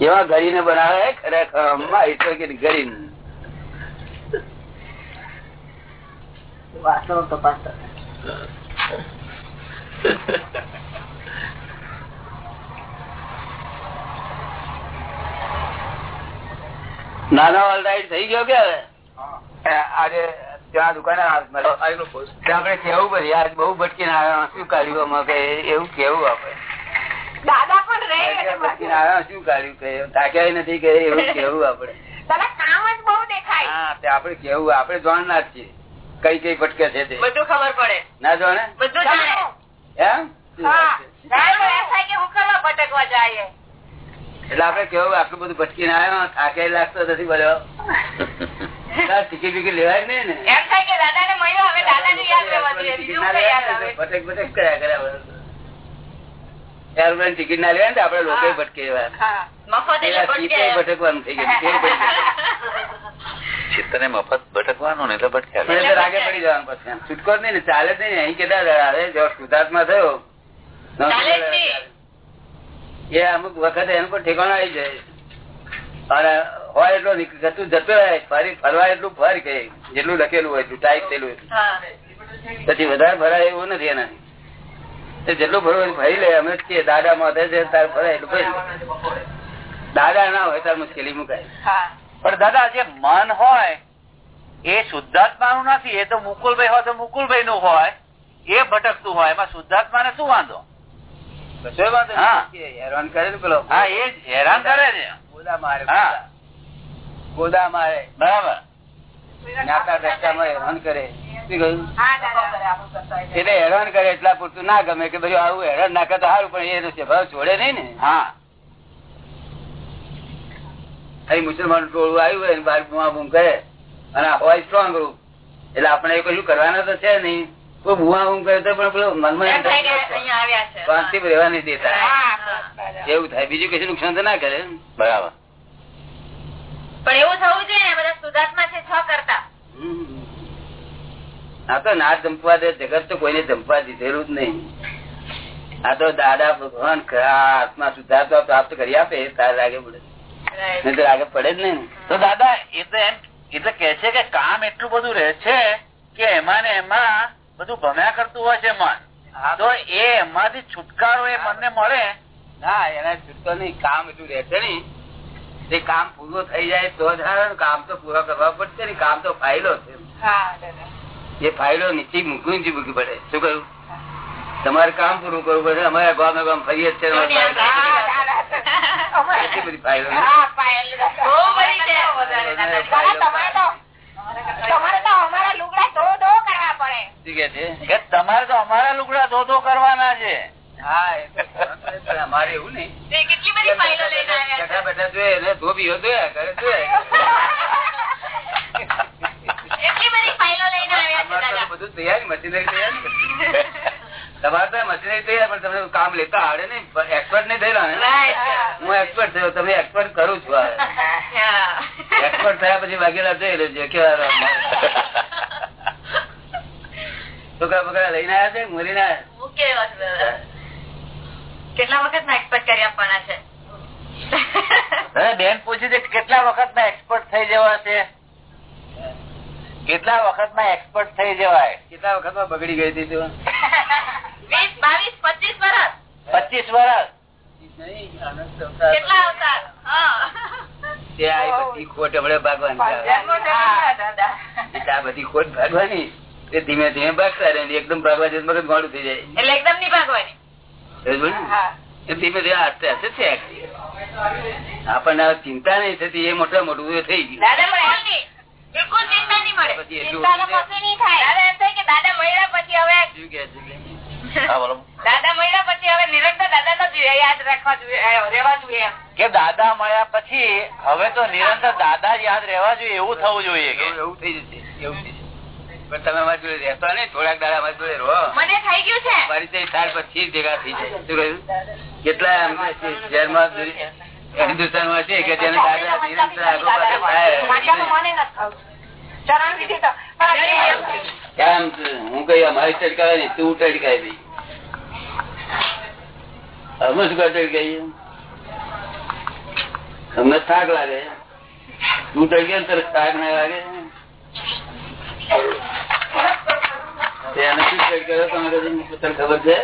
એવા ગરીને બનાવે ખરેખર તપાસ નાનો ઓલરાઈટ થઈ ગયો કે હવે? આજે ત્યાં દુકાને આપડે કેવું બધી? આજ બહુ ભટકીને આવ્યા શું કાઢ્યું અમે કે એવું કેવું આપણે? દાદા શું કાઢ્યું કે તાક્યા નથી કે એવું કેવું આપણે. દાદા જ બહુ દેખાય. હા તે આપણે કેવું આપડે જાણનાર છીએ. કઈ કઈ ભટકે છે તે. બધું ખબર પડે. ના જાણે? બધું જાણે. એમ? એટલે આપડે કેવું આટલું બધું ભટકીને આવ્યો થાકે લાગતો નથી બોલ્યો ટિકિટ બિકિટ લેવાય નહીં ને? એમ થાય કે દાદા ને મળ્યો હવે દાદા ને યાદ રહેવા ભટક ભટક કર્યા કર્યા એરોપ્લેન ટિકિટ ના લેવાય ને આપડે લોકો ભટકે ભટકવાનું થઈ ગયું. કેવું પડી ગયું? ચિત્તને મફત ભટકવાનું એટલે ભટક્યા રાગે પડી જવાનું પછી છૂટકો જ નહીં ને ચાલે જ નહીં. અહીં કેટલા દાડા આવે? જો શુદ્ધાત્મા થયો. ચાલે જ નહીં. એ અમુક વખત એનું પણ ઠેકાણું આવી જાય. અને હોય એટલો જતું જતો રહે. ફરી ફરવા એટલું ફર કે જેટલું લખેલું હોય એટલું ટાઈપ થયેલું હોય પછી વધારે ભરાય એવું નથી એના જેટલું ભરવું ભરી લે અમે કે દાદા માથે છે તાર ભરાય એટલું ભરી દાદા ના હોય તાર મુશ્કેલી મુકાય. પણ દાદા જે મન હોય એ શુદ્ધાત્મા નું નથી એ તો મુકુલભાઈ હોય તો મુકુલભાઈ નું હોય. એ ભટકતું હોય એમાં શુદ્ધાત્મા ને શું વાંધો? કશોય વાંધો હા. હેરાન કરે ને પેલો હા એ હેરાન કરે છે. ગોદા મારે હા. ગોદા. મારે. બરાબર. જ્ઞાતા હેરાન કરે. એટલે હેરાન કરે એટલા પૂરતું ના ગમે કે બધું આવું હેરાન ના કરતા સારું પણ એનો સ્વભાવ છોડે નહીં ને. હા. અહીં મુસલમાન ટોળું આવ્યું હોય બાર બહાર બુમા બુમ કરે અને હોય સ્ટ્રોંગ રૂપ એટલે આપણે એ કશું કરવાના તો છે નહીં. કોઈ બુવા બુમ કરે તો પણ પેલો મનમાં શાંતિ રહેવા નહીં દેતા. એવું થાય. બીજું કશું નુકસાન તો ના કરે બરાબર. પણ એવું થવું જોઈએ બધા સુધાર્થમાં છે છ કરતા. આ તો ના જંપવા દે જગત તો કોઈને જંપવા દીધેલું જ નહીં. આ તો દાદા ભગવાન આત્મા સુધારતા પ્રાપ્ત કરી આપે તારે લાગે પડે. નહીં તો લાગે પડે જ નહીં તો દાદા એ તો એમ એટલે કે છે કે કામ એટલું બધું રહે છે કે એમાં ને એમાં બધું ભમ્યા કરતું હોય છે મન. તો એ એમાંથી છુટકારો એ મનને મળે? ના એના છુટકો નહીં કામ એટલું રહેશે ને તે કામ પૂરો થઈ જાય તો જ કામ તો પૂરો કરવા પડશે ને કામ તો ફાયલો છે. હા દાદા. એ ફાઇલો નીચે મૂકવી મૂકી પડે. શું કહ્યું? તમારે કામ પૂરું કરવું પડે. અમારા ગામે ગામ ફરીએ જ છે. તમારે તો અમારા લુગડા ધો ધો કરવા પડે. શું કે છે? કે તમારે તો અમારા લુગડા ધોધો કરવાના છે. હા એ અમારે એવું નહીં. કેટલી બધી ફાઇલો લઈને બેઠા બેઠા જોઈએ ધોબી ધોબીઓ જોયા કરે જોયા એટલી બધી ફાઇલો લઈને આવ્યા છે અમારે તો દાદા બધું તૈયાર મશીનરી તૈયાર તમારે તો મશીનરી તૈયાર પણ તમે કામ લેતા આવડે ને એક્સપર્ટ નહીં થયેલા ને? હું એક્સપર્ટ થયો તમે એક્સપર્ટ કરું છું એક્સપર્ટ થયા પછી વાઘેલા જોઈ લેજો કેવા છોકરા બકરા લઈને આવ્યા છે છે. દાદા. કેટલા વખત ના એક્સપર્ટ કરી આપવાના છે? બેન પૂછી છે કેટલા વખત ના એક્સપર્ટ થઈ જવા છે? કેટલા વખતમાં એક્સપર્ટ થઈ જવાય? કેટલા વખતમાં બગડી ગઈ હતી તું? વીસ બાવીસ પચીસ વર્ષ પચીસ વર્ષ ધીમે ધીમે ભાગતા રહે એકદમ ભાગવા મગજ મોડું થઈ જાય. એટલે એકદમ નહીં ભાગવાની. ધીમે ધીમે આસ્તે આસ્તે છે. આપણને ચિંતા નહીં થતી એ મોટા મોટું થઈ ગયું. બિલકુલ ચિંતા નહીં મળે. દાદા એમ થાય કે દાદા મળ્યા પછી હવે દાદા મળ્યા પછી હવે નિરંતર દાદા નો યાદ રાખવા જોઈએ રહેવા જોઈએ કે દાદા મળ્યા પછી હવે તો નિરંતર દાદા જ યાદ રહેવા જોઈએ એવું થવું જોઈએ કે? એવું થઈ જશે એવું થઈ જશે. પણ તમે અમારી જોડે રહેતા નહીં થોડાક દાડા અમારી જોડે રહો. મને થઈ ગયું છે. પરિચય થાય પછી ભેગા થઈ જાય. શું કહ્યું? કેટલા શહેરમાં દુનિયા- હિન્દુસ્તાનમાં છે કે જેને દાદા નિરંતર આગો થાય. હું કઈ અમારી ટડકાવે ને તું ટડકાય દઈ અમે શું કરવા ટડકાઈએ તમને થાક લાગે. તું ચડી તરફ થાક ના લાગે. તેને શું ચડી ગયો તમારે ખબર છે?